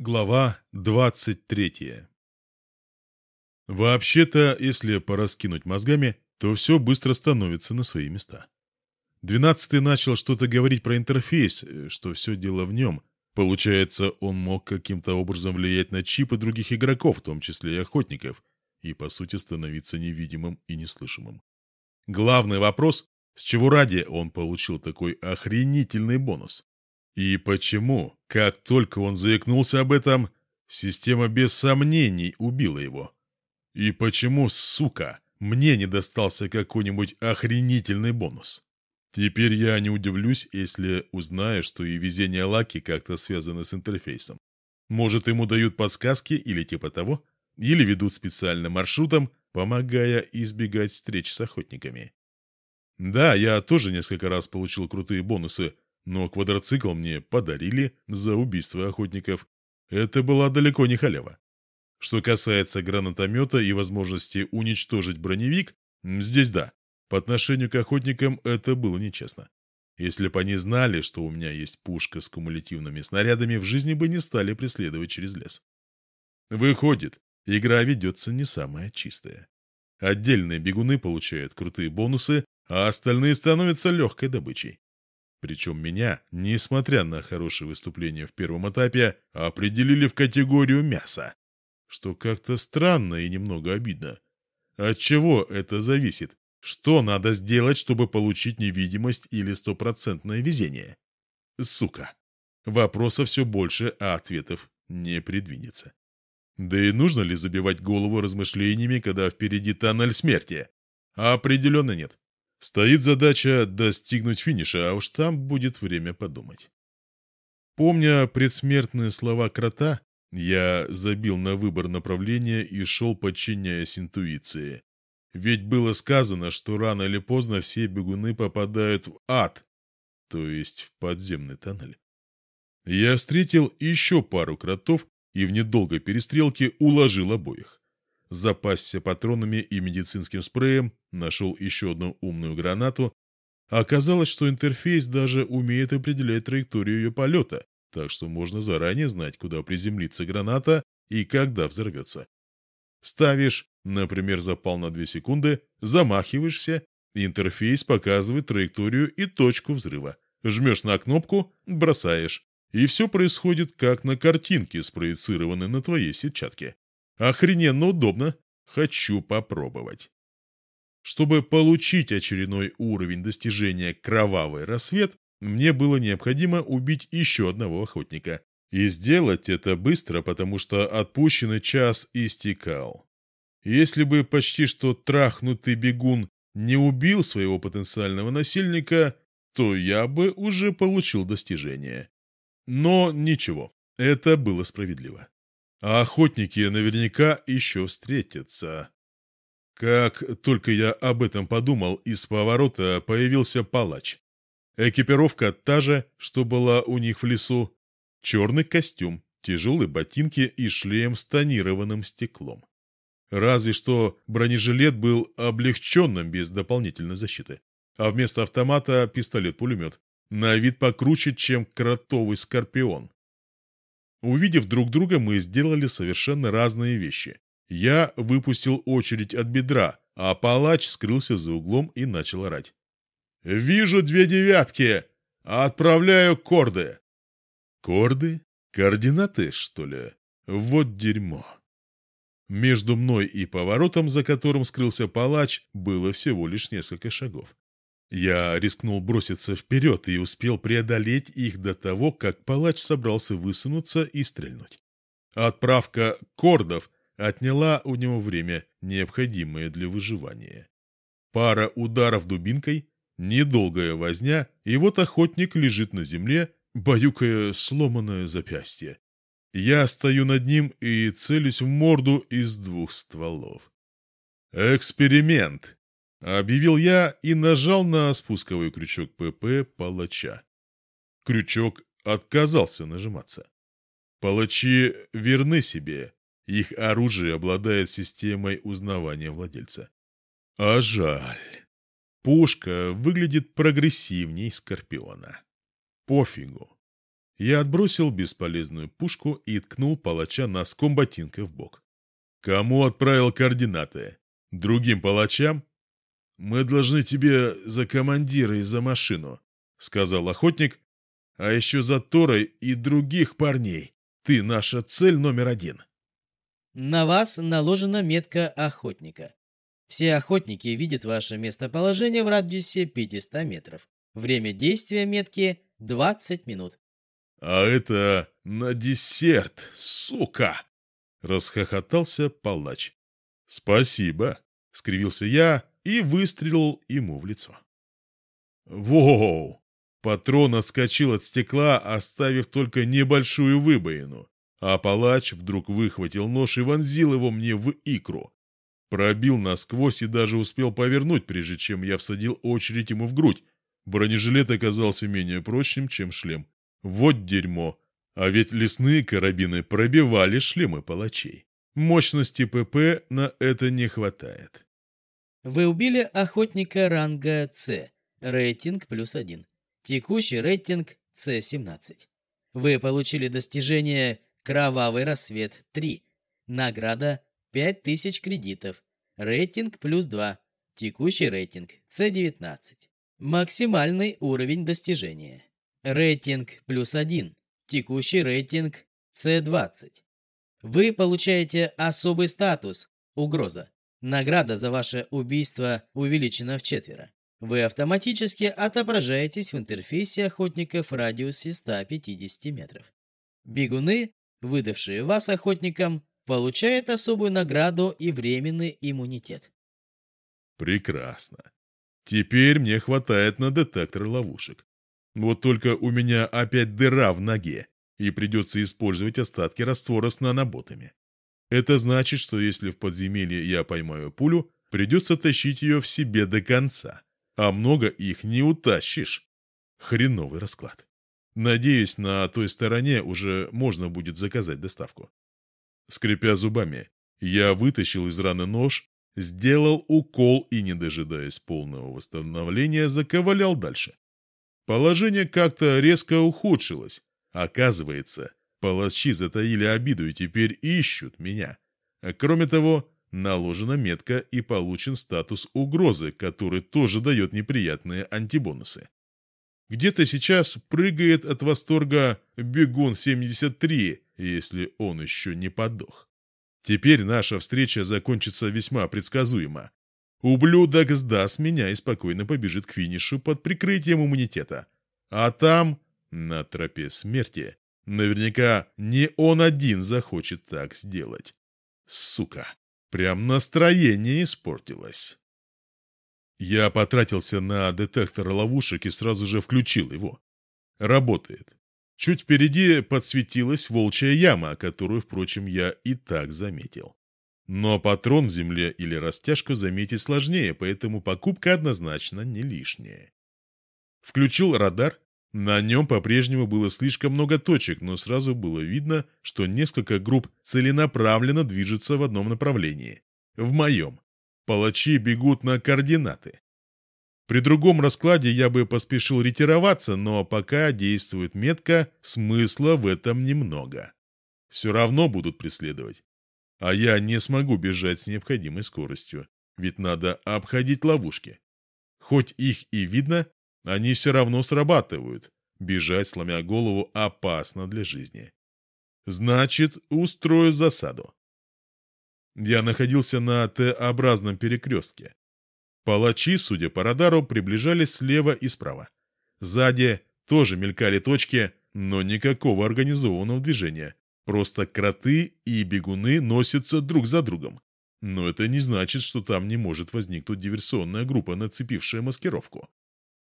Глава 23 Вообще-то, если пораскинуть мозгами, то все быстро становится на свои места. Двенадцатый начал что-то говорить про интерфейс, что все дело в нем. Получается, он мог каким-то образом влиять на чипы других игроков, в том числе и охотников, и, по сути, становиться невидимым и неслышимым. Главный вопрос, с чего ради он получил такой охренительный бонус? И почему, как только он заикнулся об этом, система без сомнений убила его? И почему, сука, мне не достался какой-нибудь охренительный бонус? Теперь я не удивлюсь, если узнаю, что и везение Лаки как-то связано с интерфейсом. Может, ему дают подсказки или типа того, или ведут специальным маршрутом, помогая избегать встреч с охотниками. Да, я тоже несколько раз получил крутые бонусы, но квадроцикл мне подарили за убийство охотников. Это была далеко не халява. Что касается гранатомета и возможности уничтожить броневик, здесь да. По отношению к охотникам это было нечестно. Если бы они знали, что у меня есть пушка с кумулятивными снарядами, в жизни бы не стали преследовать через лес. Выходит, игра ведется не самая чистая. Отдельные бегуны получают крутые бонусы, а остальные становятся легкой добычей. Причем меня, несмотря на хорошее выступление в первом этапе, определили в категорию мяса. Что как-то странно и немного обидно. От чего это зависит? Что надо сделать, чтобы получить невидимость или стопроцентное везение? Сука. Вопросов все больше, а ответов не предвинется. Да и нужно ли забивать голову размышлениями, когда впереди тоннель смерти? Определенно нет. Стоит задача достигнуть финиша, а уж там будет время подумать. Помня предсмертные слова крота, я забил на выбор направления и шел, подчиняясь интуиции. Ведь было сказано, что рано или поздно все бегуны попадают в ад, то есть в подземный тоннель. Я встретил еще пару кротов и в недолгой перестрелке уложил обоих запасся патронами и медицинским спреем, нашел еще одну умную гранату. Оказалось, что интерфейс даже умеет определять траекторию ее полета, так что можно заранее знать, куда приземлится граната и когда взорвется. Ставишь, например, запал на 2 секунды, замахиваешься, интерфейс показывает траекторию и точку взрыва. Жмешь на кнопку, бросаешь. И все происходит как на картинке, спроецированной на твоей сетчатке. Охрененно удобно. Хочу попробовать. Чтобы получить очередной уровень достижения «Кровавый рассвет», мне было необходимо убить еще одного охотника. И сделать это быстро, потому что отпущенный час истекал. Если бы почти что трахнутый бегун не убил своего потенциального насильника, то я бы уже получил достижение. Но ничего, это было справедливо. А охотники наверняка еще встретятся. Как только я об этом подумал, из поворота появился палач. Экипировка та же, что была у них в лесу. Черный костюм, тяжелые ботинки и шлем с тонированным стеклом. Разве что бронежилет был облегченным без дополнительной защиты. А вместо автомата пистолет-пулемет. На вид покруче, чем кротовый скорпион. Увидев друг друга, мы сделали совершенно разные вещи. Я выпустил очередь от бедра, а палач скрылся за углом и начал орать. «Вижу две девятки! Отправляю корды!» «Корды? Координаты, что ли? Вот дерьмо!» Между мной и поворотом, за которым скрылся палач, было всего лишь несколько шагов. Я рискнул броситься вперед и успел преодолеть их до того, как палач собрался высунуться и стрельнуть. Отправка кордов отняла у него время, необходимое для выживания. Пара ударов дубинкой, недолгая возня, и вот охотник лежит на земле, баюкая сломанное запястье. Я стою над ним и целюсь в морду из двух стволов. «Эксперимент!» Объявил я и нажал на спусковой крючок ПП палача. Крючок отказался нажиматься. Палачи верны себе. Их оружие обладает системой узнавания владельца. А жаль. Пушка выглядит прогрессивней Скорпиона. Пофигу. Я отбросил бесполезную пушку и ткнул палача носком ботинка в бок. «Кому отправил координаты? Другим палачам?» «Мы должны тебе за командира и за машину», — сказал охотник. «А еще за Торой и других парней. Ты наша цель номер один». На вас наложена метка охотника. Все охотники видят ваше местоположение в радиусе 500 метров. Время действия метки 20 минут. «А это на десерт, сука!» — расхохотался палач. «Спасибо!» — скривился я и выстрелил ему в лицо. «Воу!» Патрон отскочил от стекла, оставив только небольшую выбоину, а палач вдруг выхватил нож и вонзил его мне в икру. Пробил насквозь и даже успел повернуть, прежде чем я всадил очередь ему в грудь. Бронежилет оказался менее прочным, чем шлем. Вот дерьмо. А ведь лесные карабины пробивали шлемы палачей. Мощности ПП на это не хватает. Вы убили охотника ранга С, рейтинг плюс один. Текущий рейтинг С-17. Вы получили достижение «Кровавый рассвет 3». Награда 5000 кредитов. Рейтинг плюс 2. Текущий рейтинг С19. Максимальный уровень достижения. Рейтинг плюс 1. Текущий рейтинг С20. Вы получаете особый статус «Угроза». Награда за ваше убийство увеличена в четверо. Вы автоматически отображаетесь в интерфейсе охотников в радиусе 150 метров. Бегуны, выдавшие вас охотникам, получают особую награду и временный иммунитет. Прекрасно. Теперь мне хватает на детектор ловушек. Вот только у меня опять дыра в ноге, и придется использовать остатки раствора с наноботами. Это значит, что если в подземелье я поймаю пулю, придется тащить ее в себе до конца, а много их не утащишь. Хреновый расклад. Надеюсь, на той стороне уже можно будет заказать доставку. Скрипя зубами, я вытащил из раны нож, сделал укол и, не дожидаясь полного восстановления, заковылял дальше. Положение как-то резко ухудшилось. Оказывается, палачи затаили обиду и теперь ищут меня. А кроме того, наложена метка и получен статус угрозы, который тоже дает неприятные антибонусы. Где-то сейчас прыгает от восторга «Бегун-73», если он еще не подох. Теперь наша встреча закончится весьма предсказуемо. Ублюдок сдаст меня и спокойно побежит к финишу под прикрытием иммунитета. А там, на тропе смерти, наверняка не он один захочет так сделать. Сука, прям настроение испортилось. Я потратился на детектор ловушек и сразу же включил его. Работает. Чуть впереди подсветилась волчья яма, которую, впрочем, я и так заметил. Но патрон в земле или растяжку заметить сложнее, поэтому покупка однозначно не лишняя. Включил радар. На нем по-прежнему было слишком много точек, но сразу было видно, что несколько групп целенаправленно движутся в одном направлении. В моем. Палачи бегут на координаты. При другом раскладе я бы поспешил ретироваться, но пока действует метка, смысла в этом немного. Все равно будут преследовать. А я не смогу бежать с необходимой скоростью, ведь надо обходить ловушки. Хоть их и видно, они все равно срабатывают. Бежать, сломя голову, опасно для жизни. Значит, устрою засаду. Я находился на Т-образном перекрестке. Палачи, судя по радару, приближались слева и справа. Сзади тоже мелькали точки, но никакого организованного движения. Просто кроты и бегуны носятся друг за другом. Но это не значит, что там не может возникнуть диверсионная группа, нацепившая маскировку.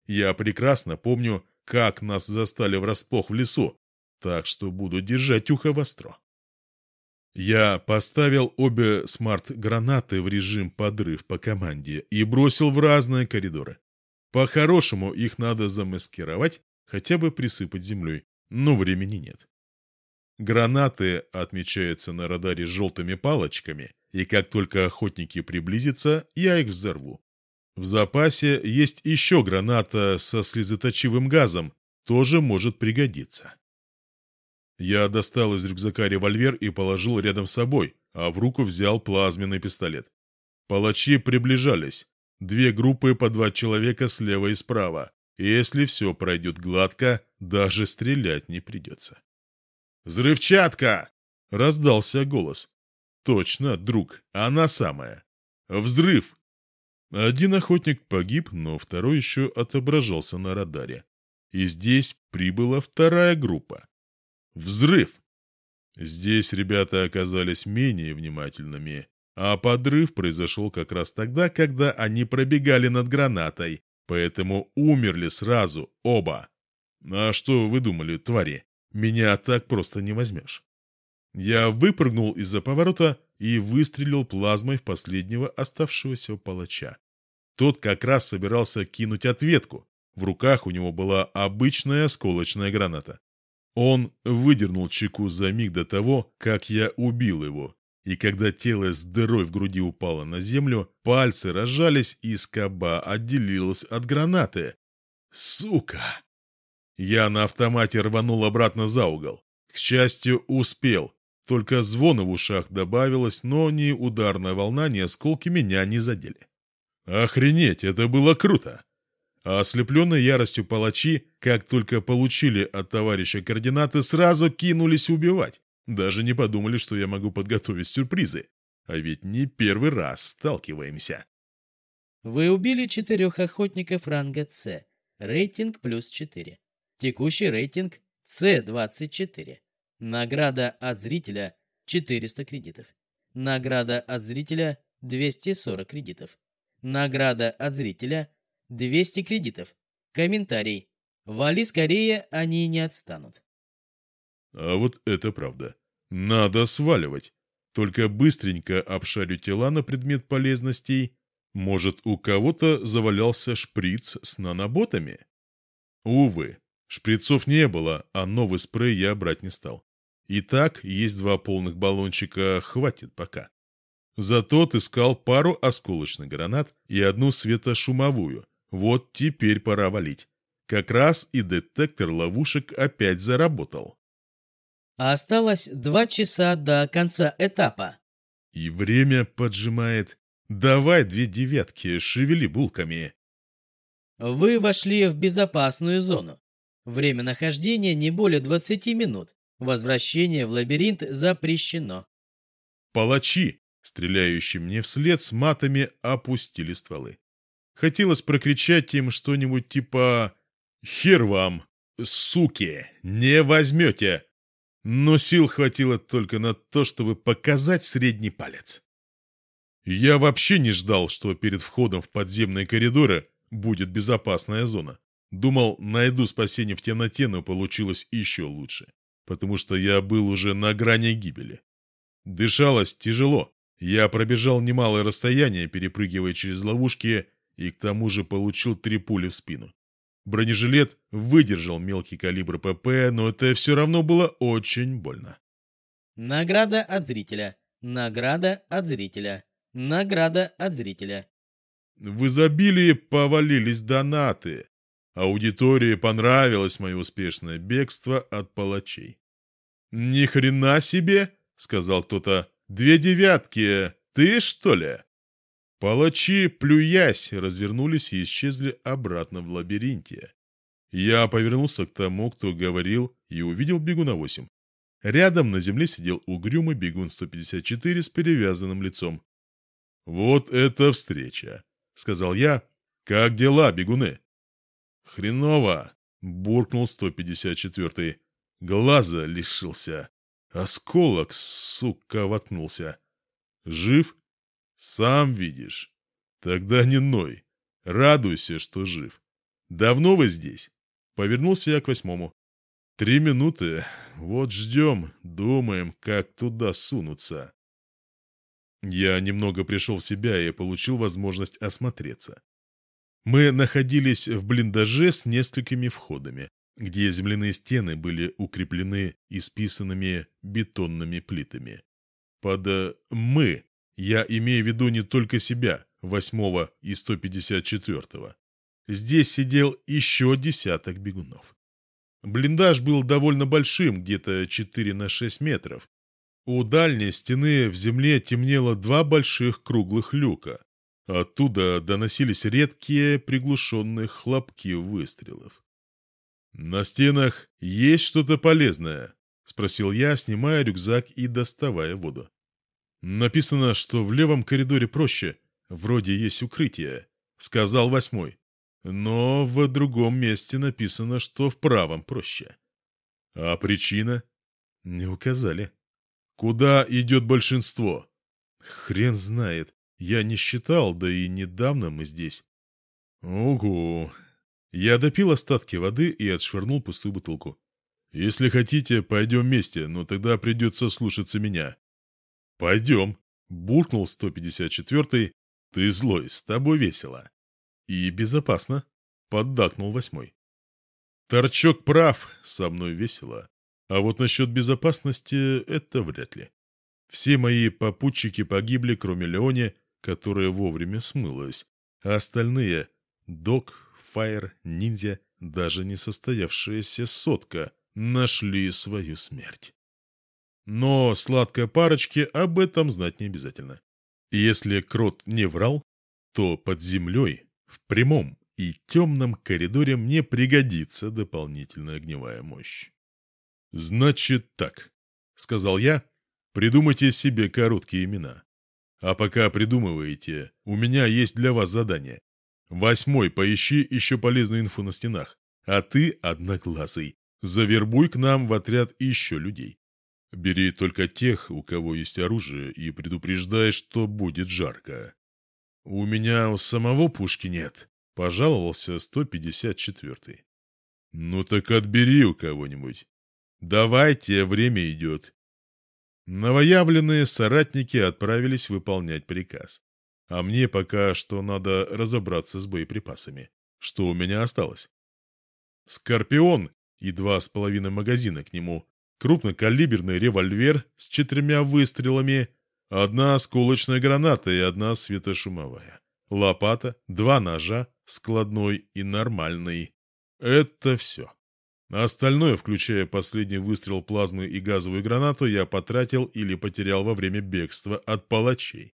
Я прекрасно помню, как нас застали врасплох в лесу, так что буду держать ухо востро. Я поставил обе смарт-гранаты в режим подрыв по команде и бросил в разные коридоры. По-хорошему их надо замаскировать, хотя бы присыпать землей, но времени нет. Гранаты отмечаются на радаре желтыми палочками, и как только охотники приблизятся, я их взорву. В запасе есть еще граната со слезоточивым газом, тоже может пригодиться. Я достал из рюкзака револьвер и положил рядом с собой, а в руку взял плазменный пистолет. Палачи приближались. Две группы по два человека слева и справа. Если все пройдет гладко, даже стрелять не придется. «Взрывчатка!» — раздался голос. «Точно, друг, она самая. Взрыв!» Один охотник погиб, но второй еще отображался на радаре. И здесь прибыла вторая группа. Взрыв! Здесь ребята оказались менее внимательными, а подрыв произошел как раз тогда, когда они пробегали над гранатой, поэтому умерли сразу оба. А что вы думали, твари? Меня так просто не возьмешь. Я выпрыгнул из-за поворота и выстрелил плазмой в последнего оставшегося палача. Тот как раз собирался кинуть ответку. В руках у него была обычная осколочная граната. Он выдернул чеку за миг до того, как я убил его, и когда тело с дырой в груди упало на землю, пальцы разжались, и скоба отделилась от гранаты. Сука! Я на автомате рванул обратно за угол. К счастью, успел. Только звона в ушах добавилось, но ни ударная волна, ни осколки меня не задели. Охренеть, это было круто! А ослепленные яростью палачи, как только получили от товарища координаты, сразу кинулись убивать. Даже не подумали, что я могу подготовить сюрпризы. А ведь не первый раз сталкиваемся. Вы убили четырех охотников ранга С. Рейтинг плюс 4. Текущий рейтинг С24. Награда от зрителя 400 кредитов. Награда от зрителя 240 кредитов. Награда от зрителя 200 кредитов. Комментарий. Вали скорее, они не отстанут. А вот это правда. Надо сваливать. Только быстренько обшарю тела на предмет полезностей. Может, у кого-то завалялся шприц с наноботами? Увы, шприцов не было, а новый спрей я брать не стал. Итак, есть два полных баллончика, хватит пока. Зато отыскал пару осколочных гранат и одну светошумовую, вот теперь пора валить. Как раз и детектор ловушек опять заработал. Осталось два часа до конца этапа. И время поджимает. Давай две девятки, шевели булками. Вы вошли в безопасную зону. Время нахождения не более 20 минут. Возвращение в лабиринт запрещено. Палачи, стреляющие мне вслед, с матами опустили стволы. Хотелось прокричать им что-нибудь типа «Хер вам, суки, не возьмете!» Но сил хватило только на то, чтобы показать средний палец. Я вообще не ждал, что перед входом в подземные коридоры будет безопасная зона. Думал, найду спасение в темноте, но получилось еще лучше, потому что я был уже на грани гибели. Дышалось тяжело. Я пробежал немалое расстояние, перепрыгивая через ловушки, и к тому же получил три пули в спину. Бронежилет выдержал мелкий калибр ПП, но это все равно было очень больно. Награда от зрителя. Награда от зрителя. Награда от зрителя. В изобилии повалились донаты. Аудитории понравилось мое успешное бегство от палачей. «Ни хрена себе!» — сказал кто-то. «Две девятки! Ты, что ли?» Палачи, плюясь, развернулись и исчезли обратно в лабиринте. Я повернулся к тому, кто говорил, и увидел бегуна 8. Рядом на земле сидел угрюмый бегун 154 с перевязанным лицом. «Вот это встреча!» — сказал я. «Как дела, бегуны?» «Хреново!» — буркнул 154-й. «Глаза лишился. Осколок, сука, воткнулся. Жив?» «Сам видишь. Тогда не ной. Радуйся, что жив. Давно вы здесь?» Повернулся я к восьмому. «Три минуты. Вот ждем, думаем, как туда сунуться». Я немного пришел в себя и получил возможность осмотреться. Мы находились в блиндаже с несколькими входами, где земляные стены были укреплены исписанными бетонными плитами. Под э, «мы» Я имею в виду не только себя, восьмого и 154-го. Здесь сидел еще десяток бегунов. Блиндаж был довольно большим, где-то 4 на 6 метров. У дальней стены в земле темнело два больших круглых люка. Оттуда доносились редкие приглушенные хлопки выстрелов. «На стенах есть что-то полезное?» — спросил я, снимая рюкзак и доставая воду. «Написано, что в левом коридоре проще. Вроде есть укрытие», — сказал восьмой. «Но в другом месте написано, что в правом проще». «А причина?» «Не указали». «Куда идет большинство?» «Хрен знает. Я не считал, да и недавно мы здесь». «Угу». Я допил остатки воды и отшвырнул пустую бутылку. «Если хотите, пойдем вместе, но тогда придется слушаться меня». «Пойдем», — буркнул 154-й. «Ты злой, с тобой весело». «И безопасно», — поддакнул восьмой. «Торчок прав, со мной весело. А вот насчет безопасности — это вряд ли. Все мои попутчики погибли, кроме Леони, которая вовремя смылась, а остальные — Док, Фаер, Ниндзя, даже не состоявшаяся сотка — нашли свою смерть. Но сладкой парочке об этом знать не обязательно. Если Крот не врал, то под землей, в прямом и темном коридоре мне пригодится дополнительная огневая мощь. «Значит так», — сказал я, — «придумайте себе короткие имена. А пока придумываете, у меня есть для вас задание. Восьмой, поищи еще полезную инфу на стенах. А ты, одноглазый, завербуй к нам в отряд еще людей. Бери только тех, у кого есть оружие, и предупреждай, что будет жарко. У меня у самого пушки нет, пожаловался 154-й. Ну так отбери у кого-нибудь. Давайте, время идет. Новоявленные соратники отправились выполнять приказ. А мне пока что надо разобраться с боеприпасами. Что у меня осталось? Скорпион и два с половиной магазина к нему крупнокалиберный револьвер с четырьмя выстрелами, одна осколочная граната и одна светошумовая, лопата, два ножа, складной и нормальный. Это все. Остальное, включая последний выстрел плазмы и газовую гранату, я потратил или потерял во время бегства от палачей.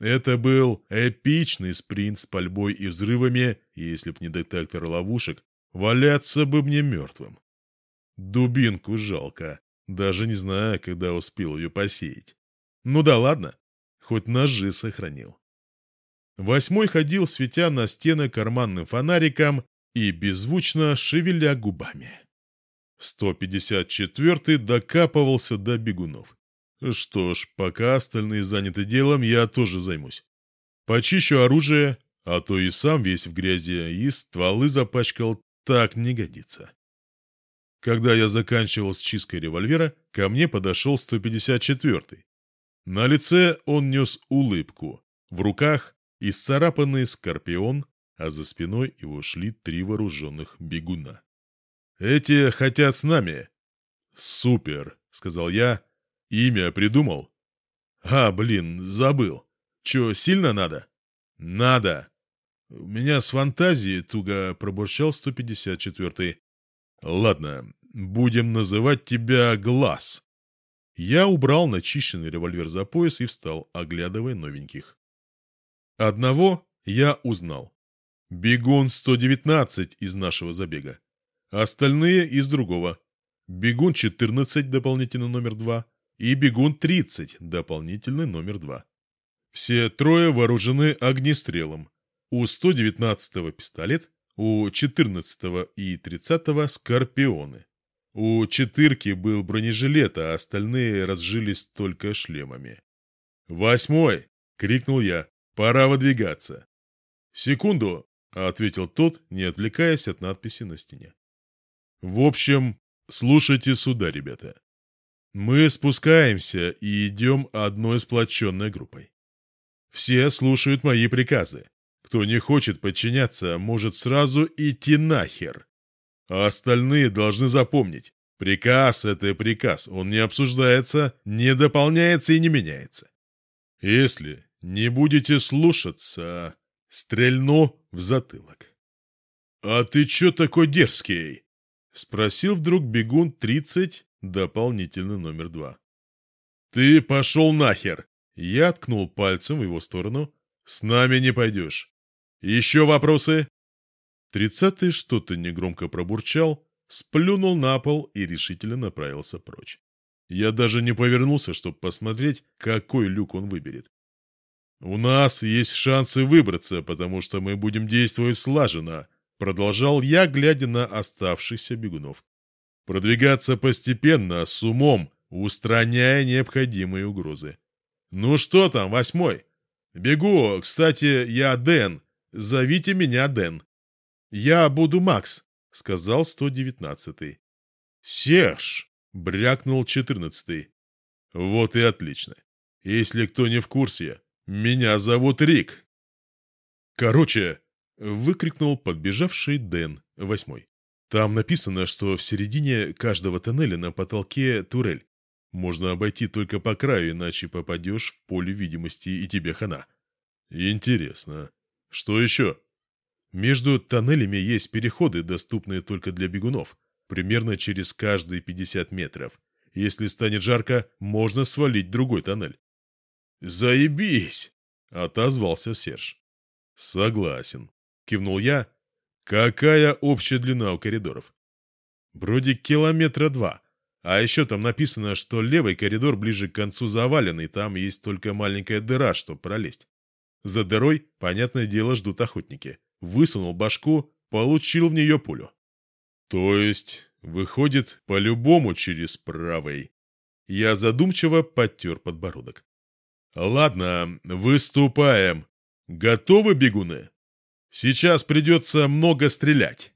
Это был эпичный спринт с пальбой и взрывами, если б не детектор ловушек, валяться бы мне мертвым. Дубинку жалко. Даже не знаю, когда успел ее посеять. Ну да ладно, хоть ножи сохранил. Восьмой ходил, светя на стены карманным фонариком и беззвучно шевеля губами. 154-й докапывался до бегунов. Что ж, пока остальные заняты делом, я тоже займусь. Почищу оружие, а то и сам весь в грязи, и стволы запачкал, так не годится. Когда я заканчивал с чисткой револьвера, ко мне подошел 154-й. На лице он нес улыбку, в руках исцарапанный скорпион, а за спиной его шли три вооруженных бегуна. «Эти хотят с нами». «Супер», — сказал я. «Имя придумал?» «А, блин, забыл. Че, сильно надо?» «Надо». «У меня с фантазией туго пробурчал 154-й. Ладно, будем называть тебя Глаз. Я убрал начищенный револьвер за пояс и встал, оглядывая новеньких. Одного я узнал. Бегун 119 из нашего забега. Остальные из другого. Бегун 14, дополнительный номер 2, и бегун 30, дополнительный номер 2. Все трое вооружены огнестрелом. У 119-го пистолет, у 14 и 30 скорпионы. У четырки был бронежилет, а остальные разжились только шлемами. «Восьмой!» — крикнул я. «Пора выдвигаться!» «Секунду!» — ответил тот, не отвлекаясь от надписи на стене. «В общем, слушайте сюда, ребята. Мы спускаемся и идем одной сплоченной группой. Все слушают мои приказы. Кто не хочет подчиняться, может сразу идти нахер. А остальные должны запомнить. Приказ — это приказ, он не обсуждается, не дополняется и не меняется. Если не будете слушаться, стрельну в затылок. «А ты чё такой дерзкий?» Спросил вдруг бегун 30, дополнительный номер 2. «Ты пошел нахер!» Я ткнул пальцем в его сторону. «С нами не пойдешь. Еще вопросы?» Тридцатый что-то негромко пробурчал, сплюнул на пол и решительно направился прочь. Я даже не повернулся, чтобы посмотреть, какой люк он выберет. «У нас есть шансы выбраться, потому что мы будем действовать слаженно», продолжал я, глядя на оставшихся бегунов. «Продвигаться постепенно, с умом, устраняя необходимые угрозы. Ну что там, восьмой? Бегу, кстати, я Дэн. Зовите меня Дэн. Я буду Макс, сказал 119-й. Серж, брякнул 14-й. Вот и отлично. Если кто не в курсе, меня зовут Рик. Короче, выкрикнул подбежавший Дэн, восьмой. Там написано, что в середине каждого тоннеля на потолке турель. Можно обойти только по краю, иначе попадешь в поле видимости и тебе хана. Интересно. Что еще? Между тоннелями есть переходы, доступные только для бегунов, примерно через каждые 50 метров. Если станет жарко, можно свалить другой тоннель. «Заебись!» — отозвался Серж. «Согласен», — кивнул я. «Какая общая длина у коридоров?» «Вроде километра два. А еще там написано, что левый коридор ближе к концу заваленный, там есть только маленькая дыра, чтобы пролезть. За дырой, понятное дело, ждут охотники. Высунул башку, получил в нее пулю. То есть, выходит, по-любому через правый. Я задумчиво подтер подбородок. Ладно, выступаем. Готовы, бегуны? Сейчас придется много стрелять.